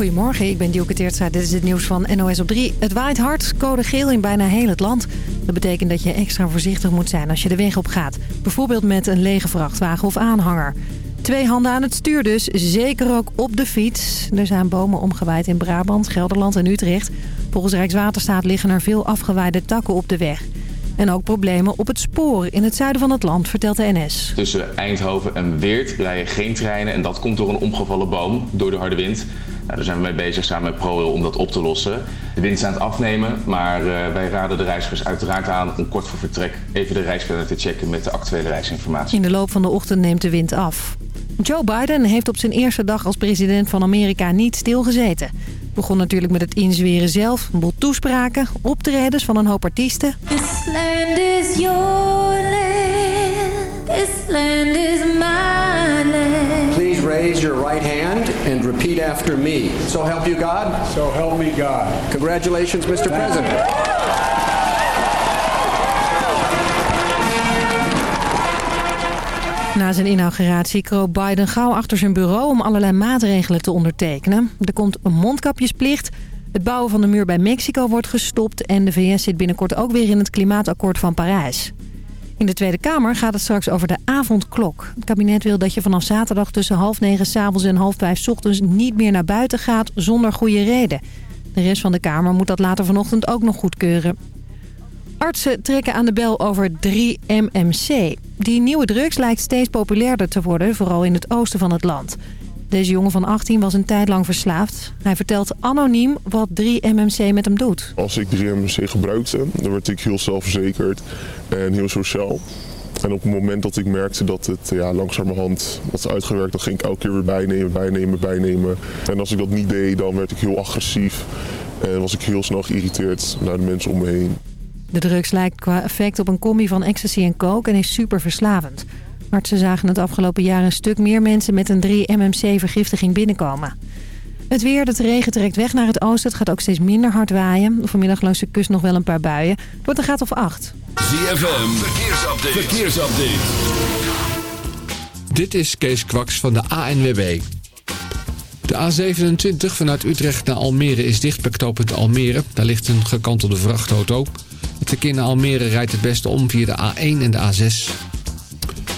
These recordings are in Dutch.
Goedemorgen, ik ben Dielke Teertstra. Dit is het nieuws van NOS op 3. Het waait hard, code geel in bijna heel het land. Dat betekent dat je extra voorzichtig moet zijn als je de weg op gaat. Bijvoorbeeld met een lege vrachtwagen of aanhanger. Twee handen aan het stuur dus, zeker ook op de fiets. Er zijn bomen omgewaaid in Brabant, Gelderland en Utrecht. Volgens Rijkswaterstaat liggen er veel afgewaaide takken op de weg. En ook problemen op het spoor in het zuiden van het land, vertelt de NS. Tussen Eindhoven en Weert rijden geen treinen en dat komt door een omgevallen boom, door de harde wind. Nou, daar zijn we mee bezig samen met ProRail om dat op te lossen. De wind is aan het afnemen, maar uh, wij raden de reizigers uiteraard aan om kort voor vertrek even de reisplanner te checken met de actuele reisinformatie. In de loop van de ochtend neemt de wind af. Joe Biden heeft op zijn eerste dag als president van Amerika niet stilgezeten. Begon natuurlijk met het inzweren zelf, een boel toespraken, optredens van een hoop artiesten. This land is your land, this land is my land. Raise your right hand and repeat after me. So help you God? So help me God. Congratulations, Mr. President. Na zijn inauguratie kroop Biden gauw achter zijn bureau om allerlei maatregelen te ondertekenen. Er komt een mondkapjesplicht, het bouwen van de muur bij Mexico wordt gestopt... en de VS zit binnenkort ook weer in het klimaatakkoord van Parijs. In de Tweede Kamer gaat het straks over de avondklok. Het kabinet wil dat je vanaf zaterdag tussen half negen s'avonds en half vijf ochtends niet meer naar buiten gaat zonder goede reden. De rest van de Kamer moet dat later vanochtend ook nog goedkeuren. Artsen trekken aan de bel over 3-MMC. Die nieuwe drugs lijkt steeds populairder te worden, vooral in het oosten van het land. Deze jongen van 18 was een tijd lang verslaafd. Hij vertelt anoniem wat 3-MMC met hem doet. Als ik 3-MMC gebruikte, dan werd ik heel zelfverzekerd en heel sociaal. En op het moment dat ik merkte dat het ja, langzamerhand was uitgewerkt... dan ging ik elke keer weer bijnemen, bijnemen, bijnemen. En als ik dat niet deed, dan werd ik heel agressief. En was ik heel snel geïrriteerd naar de mensen om me heen. De drugs lijkt qua effect op een combi van ecstasy en coke en is super verslavend. Artsen zagen het afgelopen jaar een stuk meer mensen met een 3-MMC-vergiftiging binnenkomen. Het weer, de regen trekt weg naar het oosten. Het gaat ook steeds minder hard waaien. Vanmiddag langs de kust nog wel een paar buien. Het wordt een graad of 8. ZFM, verkeersupdate. verkeersupdate. Dit is Kees Kwaks van de ANWB. De A27 vanuit Utrecht naar Almere is dicht bij knooppunt Almere. Daar ligt een gekantelde vrachtauto. Het verkeer naar Almere rijdt het beste om via de A1 en de A6.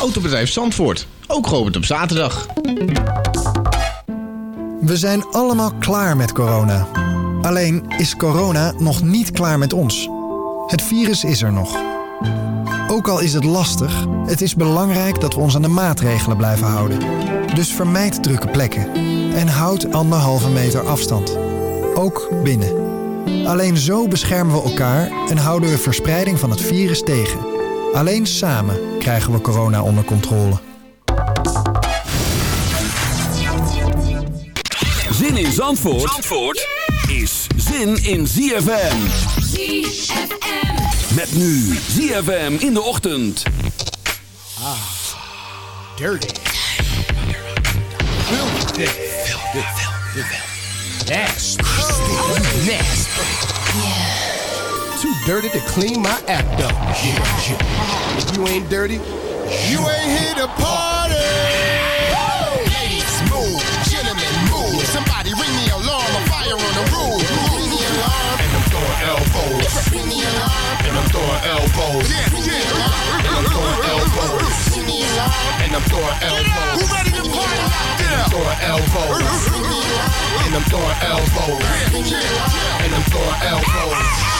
Autobedrijf Zandvoort, ook geopend op zaterdag. We zijn allemaal klaar met corona. Alleen is corona nog niet klaar met ons. Het virus is er nog. Ook al is het lastig, het is belangrijk dat we ons aan de maatregelen blijven houden. Dus vermijd drukke plekken en houd anderhalve meter afstand. Ook binnen. Alleen zo beschermen we elkaar en houden we verspreiding van het virus tegen. Alleen samen krijgen we corona onder controle. Zin in Zandvoort, Zandvoort is zin in ZFM. ZFM. Met nu ZFM in de ochtend. Ah, dirty. Filthy. Filthy. Filthy. Nasty. Nasty. Too dirty to clean my act up. Yeah, yeah. If you ain't dirty, you ain't here to party. Ladies, move. Gentlemen, move. Somebody ring the alarm. A fire on the roof. Ring the alarm. And I'm throwing elbows. Ring the alarm. And I'm throwing elbows. Yeah, yeah. And I'm throwing elbows. Ring the alarm. And I'm throwing elbows. Who ready to party out there? throwing elbows. Ring the alarm. And I'm throwing elbows. Ring the alarm. And I'm throwing elbows.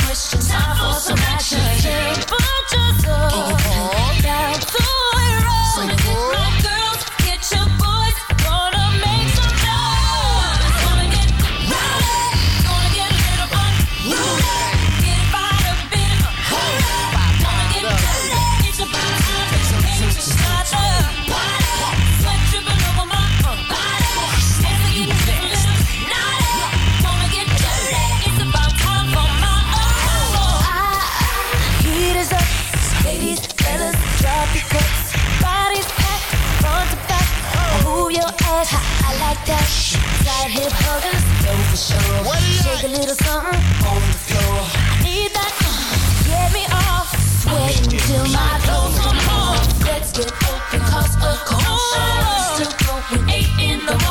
some action. that, I like that. Tight hip huggers, go for sure. What Shake like? a little something on the floor. I need that, uh, get me off. Sweat until my clothes come off. Let's get open, cause a cold shower's still going. Eight in the morning.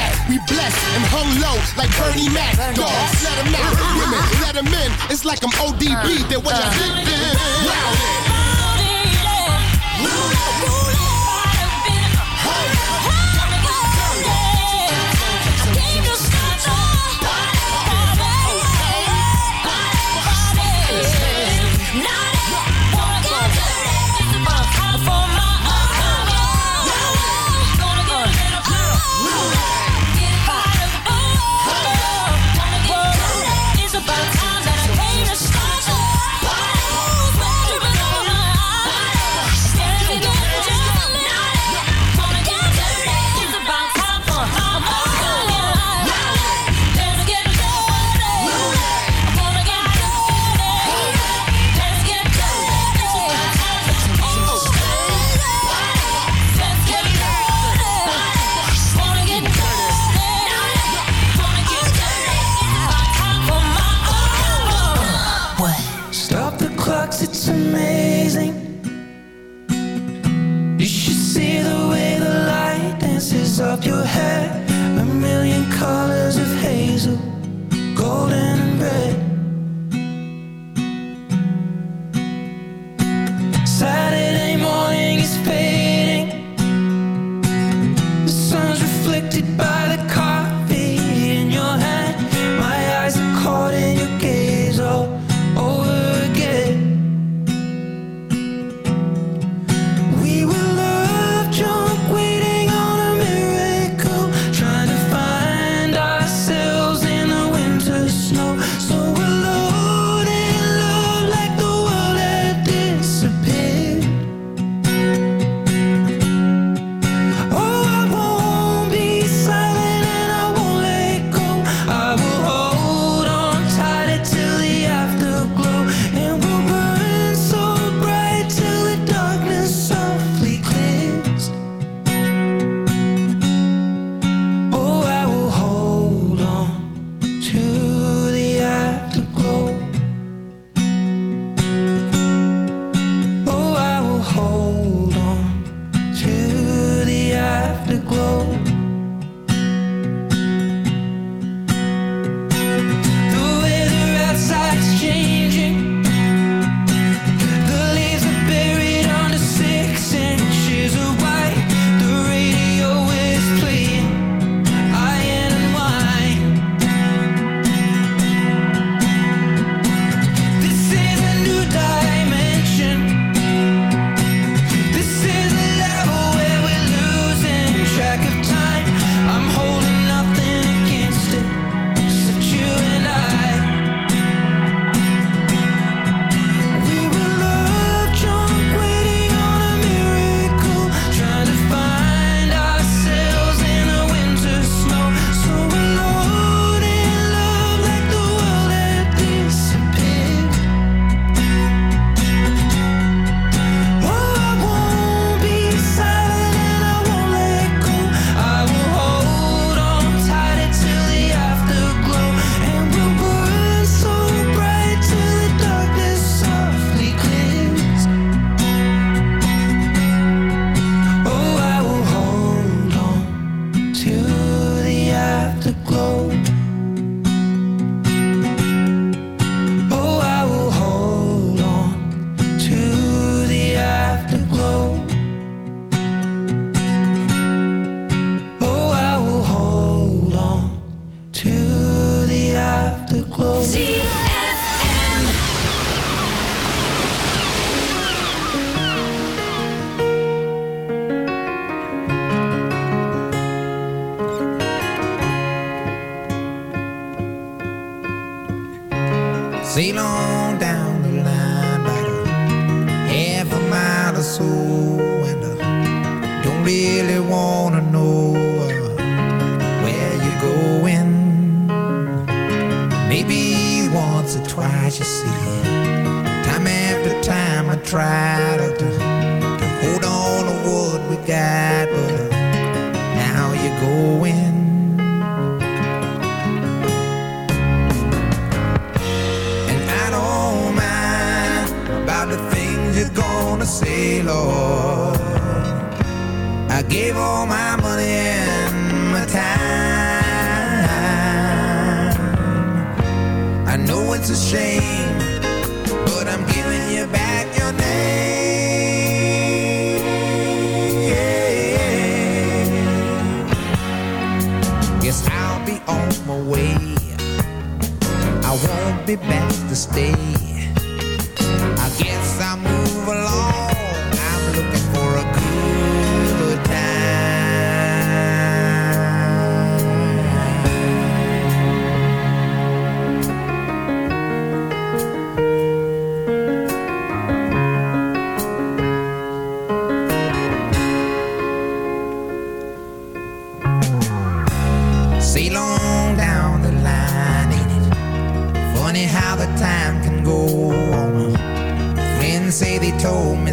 that? We blessed and hung low like Bernie Mac. Dogs, let 'em out. Women, let 'em in. It's like I'm ODB. Then when I hit them, wow. It's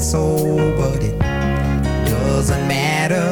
soul, but it doesn't matter.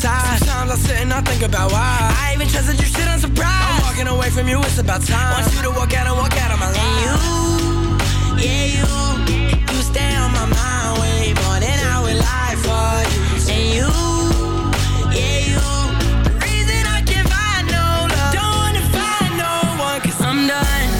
Inside. Sometimes I sit and I think about why I even trusted you, shit unsurprised. I'm walking away from you, it's about time. Want you to walk out and walk out of my life. And you, yeah, you, you stay on my mind way more than I would lie for you. And you, yeah, you, the reason I can't find no love. Don't wanna find no one, cause I'm done.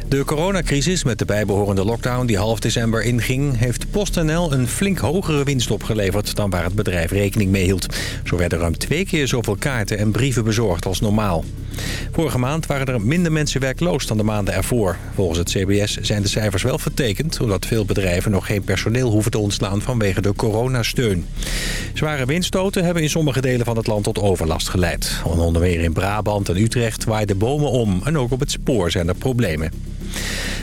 De coronacrisis met de bijbehorende lockdown die half december inging... heeft PostNL een flink hogere winst opgeleverd dan waar het bedrijf rekening mee hield. Zo werden ruim twee keer zoveel kaarten en brieven bezorgd als normaal. Vorige maand waren er minder mensen werkloos dan de maanden ervoor. Volgens het CBS zijn de cijfers wel vertekend... omdat veel bedrijven nog geen personeel hoeven te ontslaan vanwege de coronasteun. Zware windstoten hebben in sommige delen van het land tot overlast geleid. Onder meer in Brabant en Utrecht waaiden bomen om... en ook op het spoor zijn er problemen.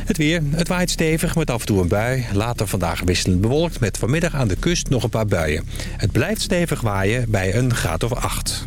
Het weer. Het waait stevig met af en toe een bui. Later vandaag wisselend bewolkt met vanmiddag aan de kust nog een paar buien. Het blijft stevig waaien bij een graad of acht.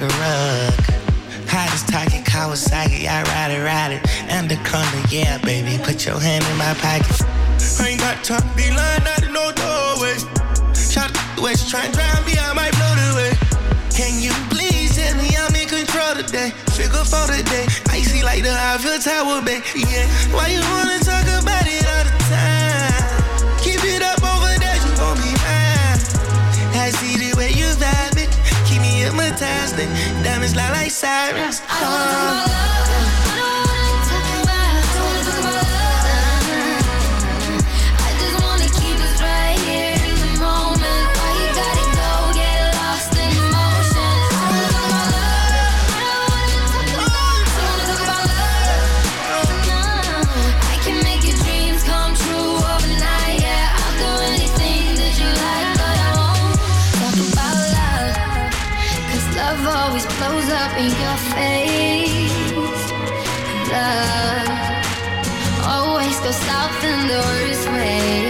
Like a rug. Hottest target Kawasaki, I ride it, ride it. Anaconda, yeah, baby, put your hand in my pocket. I ain't got time to be lying out in no doorway. Shot the way she tryna drown me, I might blow the way. Can you please tell me I'm in control today? Figure for today. Icy like the Eiffel Tower, baby. Yeah. Why you wanna something. Diamonds lie like sirens. I want my love. Blows up in your face. Love always goes south in the worst ways.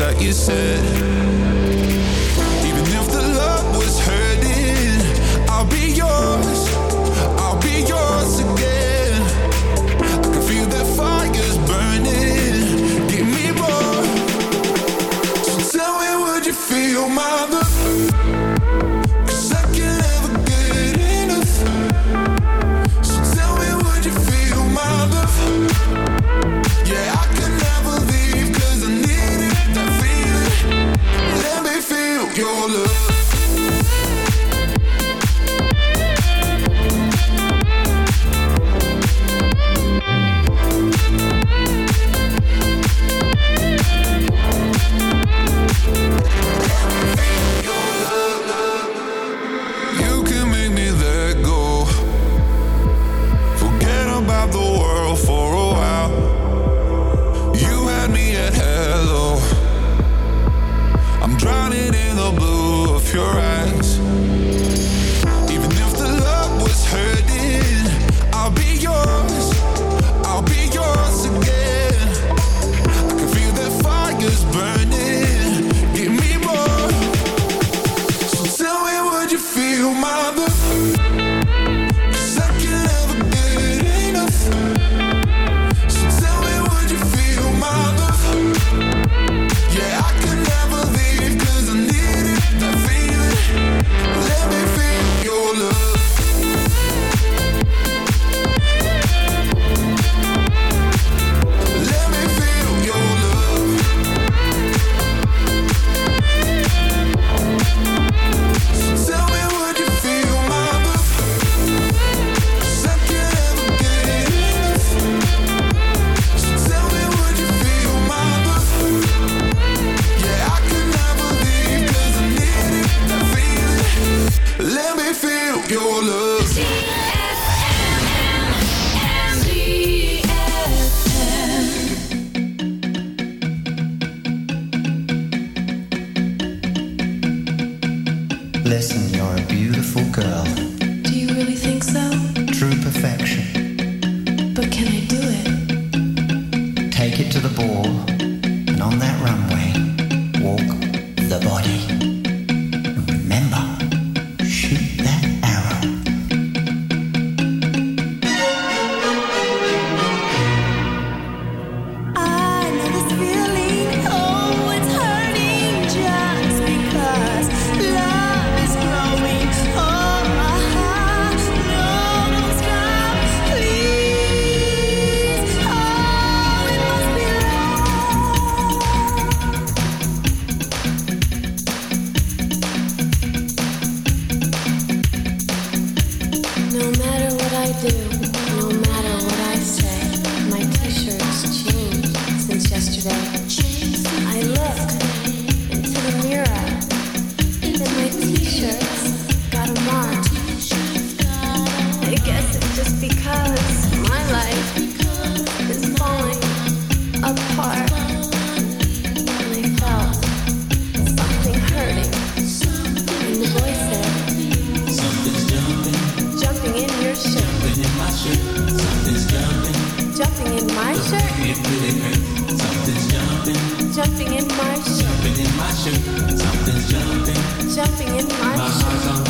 that you said. shirt. It really hurts. Jumping. In my shirt. Jumping in my shirt. Something's jumping. Jumping in my, my shirt.